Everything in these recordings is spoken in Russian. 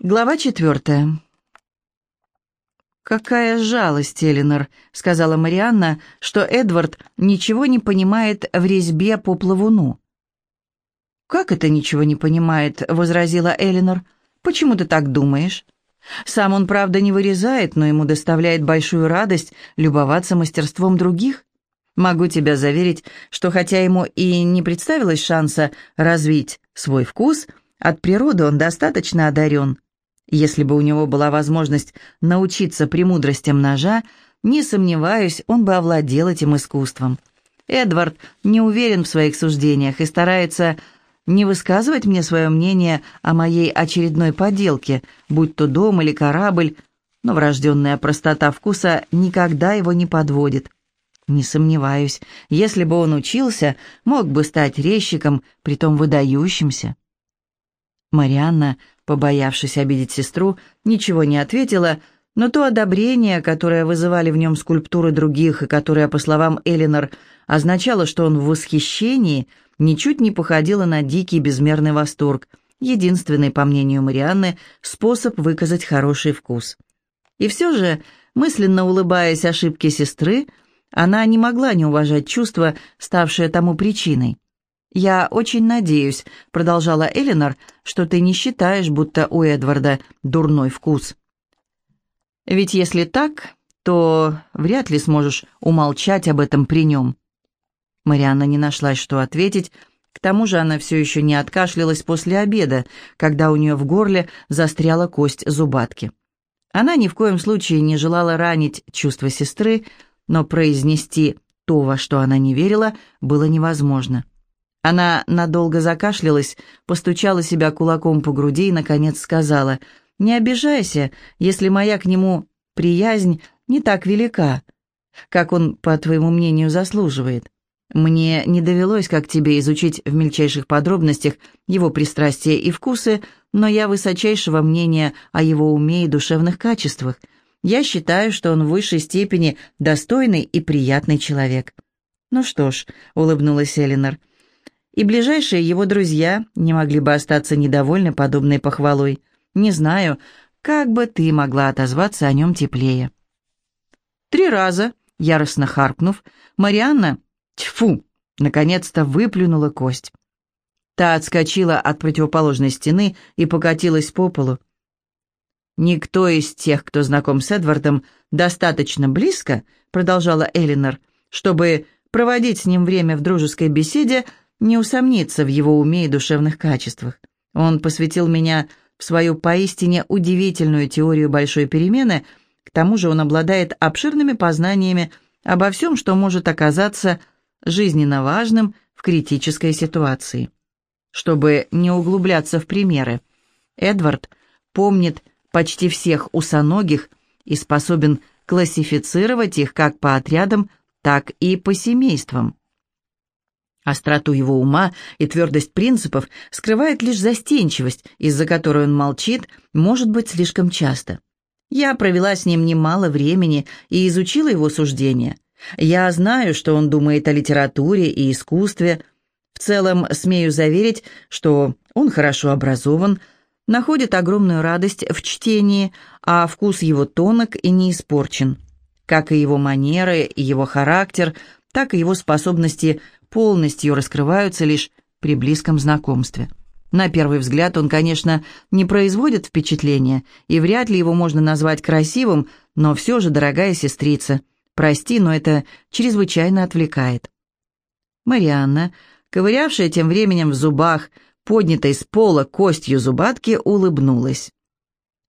Глава четвертая. «Какая жалость, Элинор», — сказала Марианна, что Эдвард ничего не понимает в резьбе по плавуну. «Как это ничего не понимает?» — возразила Элинор. «Почему ты так думаешь?» «Сам он, правда, не вырезает, но ему доставляет большую радость любоваться мастерством других. Могу тебя заверить, что хотя ему и не представилось шанса развить свой вкус, от природы он достаточно одарен». Если бы у него была возможность научиться премудростям ножа, не сомневаюсь, он бы овладел этим искусством. Эдвард не уверен в своих суждениях и старается не высказывать мне свое мнение о моей очередной поделке, будь то дом или корабль, но врожденная простота вкуса никогда его не подводит. Не сомневаюсь, если бы он учился, мог бы стать резчиком, притом выдающимся. Марианна Побоявшись обидеть сестру, ничего не ответила, но то одобрение, которое вызывали в нем скульптуры других и которое, по словам Элинор, означало, что он в восхищении, ничуть не походило на дикий безмерный восторг, единственный, по мнению Марианны, способ выказать хороший вкус. И все же, мысленно улыбаясь ошибке сестры, она не могла не уважать чувства, ставшее тому причиной. «Я очень надеюсь», — продолжала Элинор, «что ты не считаешь, будто у Эдварда дурной вкус. Ведь если так, то вряд ли сможешь умолчать об этом при нем». Марианна не нашлась, что ответить, к тому же она все еще не откашлялась после обеда, когда у нее в горле застряла кость зубатки. Она ни в коем случае не желала ранить чувства сестры, но произнести то, во что она не верила, было невозможно. Она надолго закашлялась, постучала себя кулаком по груди и, наконец, сказала, «Не обижайся, если моя к нему приязнь не так велика, как он, по твоему мнению, заслуживает. Мне не довелось, как тебе, изучить в мельчайших подробностях его пристрастия и вкусы, но я высочайшего мнения о его уме и душевных качествах. Я считаю, что он в высшей степени достойный и приятный человек». «Ну что ж», — улыбнулась Элинор, — и ближайшие его друзья не могли бы остаться недовольны подобной похвалой. Не знаю, как бы ты могла отозваться о нем теплее. Три раза, яростно харкнув, Марианна, тьфу, наконец-то выплюнула кость. Та отскочила от противоположной стены и покатилась по полу. «Никто из тех, кто знаком с Эдвардом, достаточно близко», — продолжала Элинор, «чтобы проводить с ним время в дружеской беседе, — не усомниться в его уме и душевных качествах. Он посвятил меня в свою поистине удивительную теорию большой перемены, к тому же он обладает обширными познаниями обо всем, что может оказаться жизненно важным в критической ситуации. Чтобы не углубляться в примеры, Эдвард помнит почти всех усоногих и способен классифицировать их как по отрядам, так и по семействам. Остроту его ума и твердость принципов скрывает лишь застенчивость, из-за которой он молчит, может быть, слишком часто. Я провела с ним немало времени и изучила его суждения. Я знаю, что он думает о литературе и искусстве. В целом, смею заверить, что он хорошо образован, находит огромную радость в чтении, а вкус его тонок и не испорчен. Как и его манеры, и его характер, так и его способности полностью раскрываются лишь при близком знакомстве. На первый взгляд он, конечно, не производит впечатления, и вряд ли его можно назвать красивым, но все же, дорогая сестрица, прости, но это чрезвычайно отвлекает. Марианна, ковырявшая тем временем в зубах, поднятой с пола костью зубатки, улыбнулась.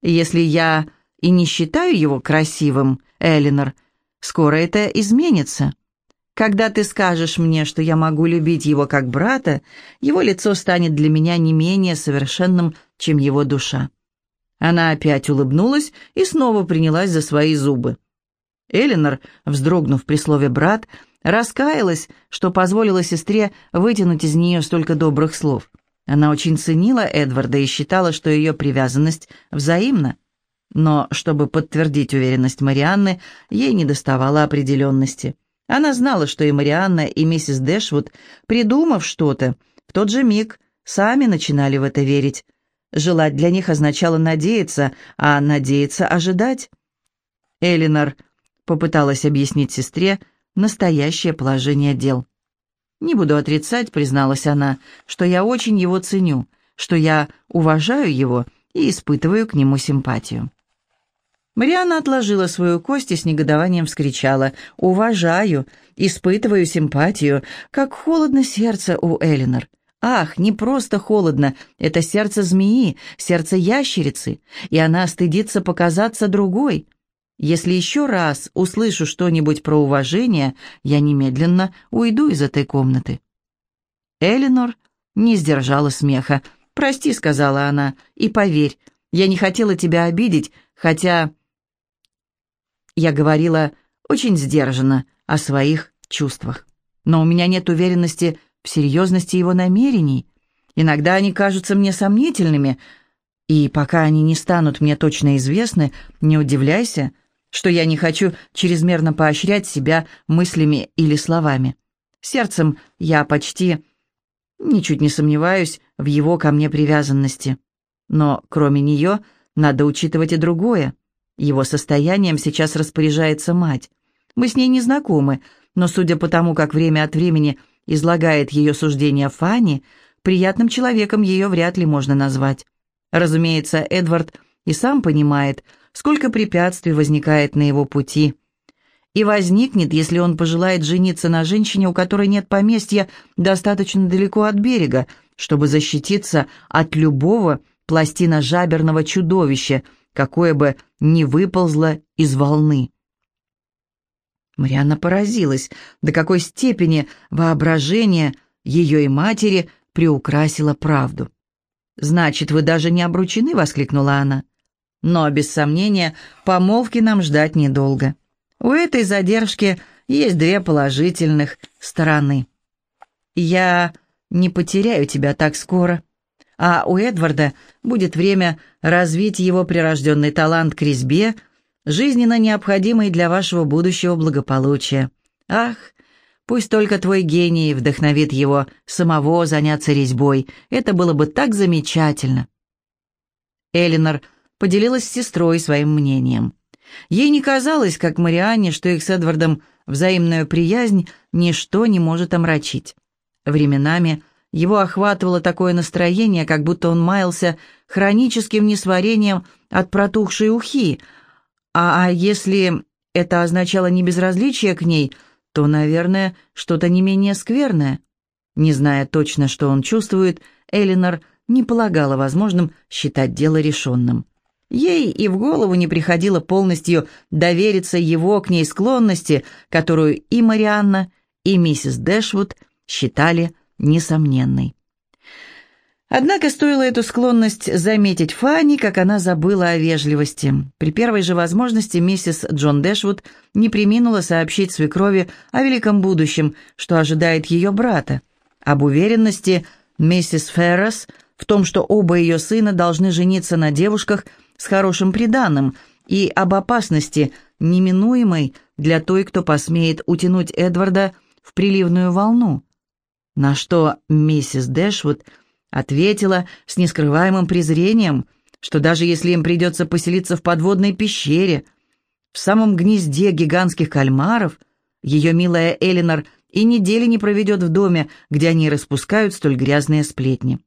«Если я и не считаю его красивым, Элинор, скоро это изменится». Когда ты скажешь мне, что я могу любить его как брата, его лицо станет для меня не менее совершенным, чем его душа». Она опять улыбнулась и снова принялась за свои зубы. Элинор, вздрогнув при слове «брат», раскаялась, что позволила сестре вытянуть из нее столько добрых слов. Она очень ценила Эдварда и считала, что ее привязанность взаимна. Но, чтобы подтвердить уверенность Марианны, ей недоставало определенности. Она знала, что и Марианна, и миссис Дэшвуд, придумав что-то, в тот же миг сами начинали в это верить. Желать для них означало надеяться, а надеяться — ожидать. Элинор попыталась объяснить сестре настоящее положение дел. «Не буду отрицать», — призналась она, — «что я очень его ценю, что я уважаю его и испытываю к нему симпатию». Марианна отложила свою кость и с негодованием вскричала «Уважаю, испытываю симпатию, как холодно сердце у Элинор. Ах, не просто холодно, это сердце змеи, сердце ящерицы, и она стыдится показаться другой. Если еще раз услышу что-нибудь про уважение, я немедленно уйду из этой комнаты». Элинор не сдержала смеха. «Прости», — сказала она, — «и поверь, я не хотела тебя обидеть, хотя...» Я говорила очень сдержанно о своих чувствах. Но у меня нет уверенности в серьезности его намерений. Иногда они кажутся мне сомнительными, и пока они не станут мне точно известны, не удивляйся, что я не хочу чрезмерно поощрять себя мыслями или словами. Сердцем я почти ничуть не сомневаюсь в его ко мне привязанности. Но кроме нее надо учитывать и другое. Его состоянием сейчас распоряжается мать. Мы с ней не знакомы, но судя по тому, как время от времени излагает ее суждения Фанни, приятным человеком ее вряд ли можно назвать. Разумеется, Эдвард и сам понимает, сколько препятствий возникает на его пути. И возникнет, если он пожелает жениться на женщине, у которой нет поместья достаточно далеко от берега, чтобы защититься от любого пластина-жаберного чудовища, какое бы ни выползло из волны. Марианна поразилась, до какой степени воображение ее и матери приукрасило правду. «Значит, вы даже не обручены?» — воскликнула она. «Но, без сомнения, помолвки нам ждать недолго. У этой задержки есть две положительных стороны. Я не потеряю тебя так скоро, а у Эдварда будет время развить его прирожденный талант к резьбе — жизненно необходимый для вашего будущего благополучия. Ах, пусть только твой гений вдохновит его самого заняться резьбой. Это было бы так замечательно. Элинор поделилась с сестрой своим мнением. Ей не казалось, как Марианне, что их с Эдвардом взаимную приязнь ничто не может омрачить. Временами его охватывало такое настроение, как будто он маялся хроническим несварением от протухшей ухи, а, а если это означало не безразличие к ней, то, наверное, что-то не менее скверное. Не зная точно, что он чувствует, Элинор не полагала возможным считать дело решенным. Ей и в голову не приходило полностью довериться его к ней склонности, которую и Марианна, и миссис Дэшвуд считали несомненной. Однако стоило эту склонность заметить Фанни, как она забыла о вежливости. При первой же возможности миссис Джон Дэшвуд не приминула сообщить свекрови о великом будущем, что ожидает ее брата. Об уверенности миссис Феррес в том, что оба ее сына должны жениться на девушках с хорошим приданым, и об опасности, неминуемой для той, кто посмеет утянуть Эдварда в приливную волну. На что миссис Дэшвуд – Ответила с нескрываемым презрением, что даже если им придется поселиться в подводной пещере, в самом гнезде гигантских кальмаров, ее милая Элинор и недели не проведет в доме, где они распускают столь грязные сплетни.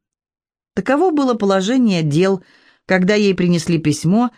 Таково было положение дел, когда ей принесли письмо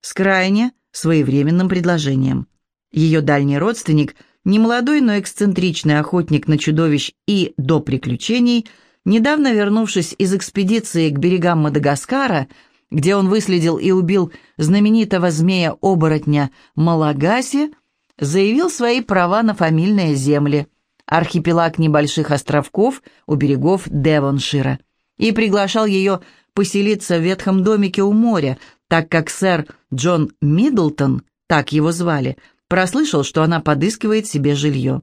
с крайне своевременным предложением. Ее дальний родственник, немолодой, но эксцентричный охотник на чудовищ и до приключений – Недавно вернувшись из экспедиции к берегам Мадагаскара, где он выследил и убил знаменитого змея-оборотня Малагаси, заявил свои права на фамильные земли, архипелаг небольших островков у берегов Девоншира, и приглашал ее поселиться в ветхом домике у моря, так как сэр Джон Миддлтон, так его звали, прослышал, что она подыскивает себе жилье.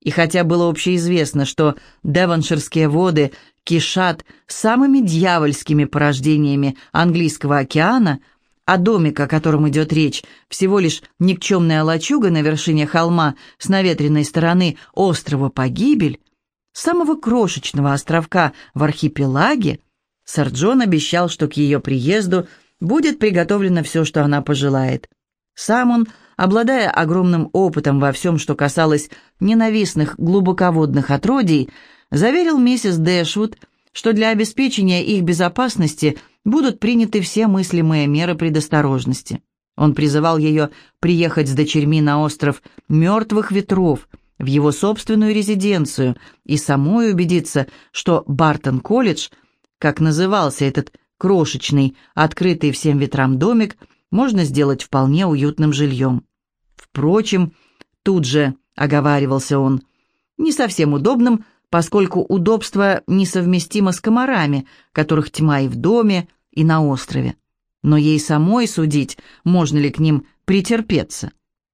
И хотя было общеизвестно, что девонширские воды кишат самыми дьявольскими порождениями английского океана, а домик, о котором идет речь, всего лишь никчемная лачуга на вершине холма с наветренной стороны острова Погибель, самого крошечного островка в архипелаге, Сэр Джон обещал, что к ее приезду будет приготовлено все, что она пожелает. Сам он, обладая огромным опытом во всем, что касалось ненавистных глубоководных отродий, заверил миссис Дэшвуд, что для обеспечения их безопасности будут приняты все мыслимые меры предосторожности. Он призывал ее приехать с дочерьми на остров Мертвых Ветров, в его собственную резиденцию, и самой убедиться, что Бартон-колледж, как назывался этот крошечный, открытый всем ветрам домик, можно сделать вполне уютным жильем. Впрочем, тут же, оговаривался он, не совсем удобным, поскольку удобство несовместимо с комарами, которых тьма и в доме, и на острове. Но ей самой судить, можно ли к ним претерпеться.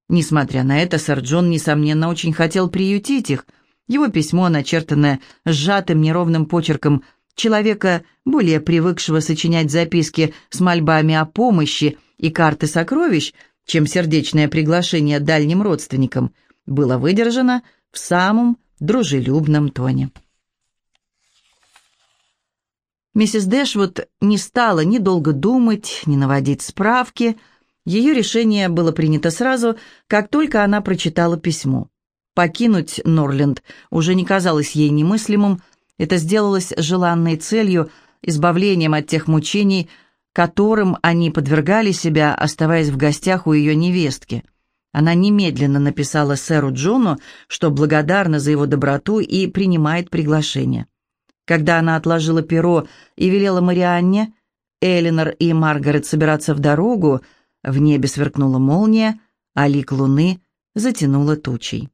Несмотря на это, сэр Джон, несомненно, очень хотел приютить их. Его письмо, начертанное сжатым неровным почерком человека, более привыкшего сочинять записки с мольбами о помощи и карты сокровищ, чем сердечное приглашение дальним родственникам, было выдержано в самом дружелюбном тоне. Миссис Дэшвуд не стала ни долго думать, ни наводить справки. Ее решение было принято сразу, как только она прочитала письмо. Покинуть Норленд уже не казалось ей немыслимым, это сделалось желанной целью, избавлением от тех мучений, которым они подвергали себя, оставаясь в гостях у ее невестки – она немедленно написала сэру Джону, что благодарна за его доброту и принимает приглашение. Когда она отложила перо и велела Марианне, Элинор и Маргарет собираться в дорогу, в небе сверкнула молния, а лик луны затянула тучей.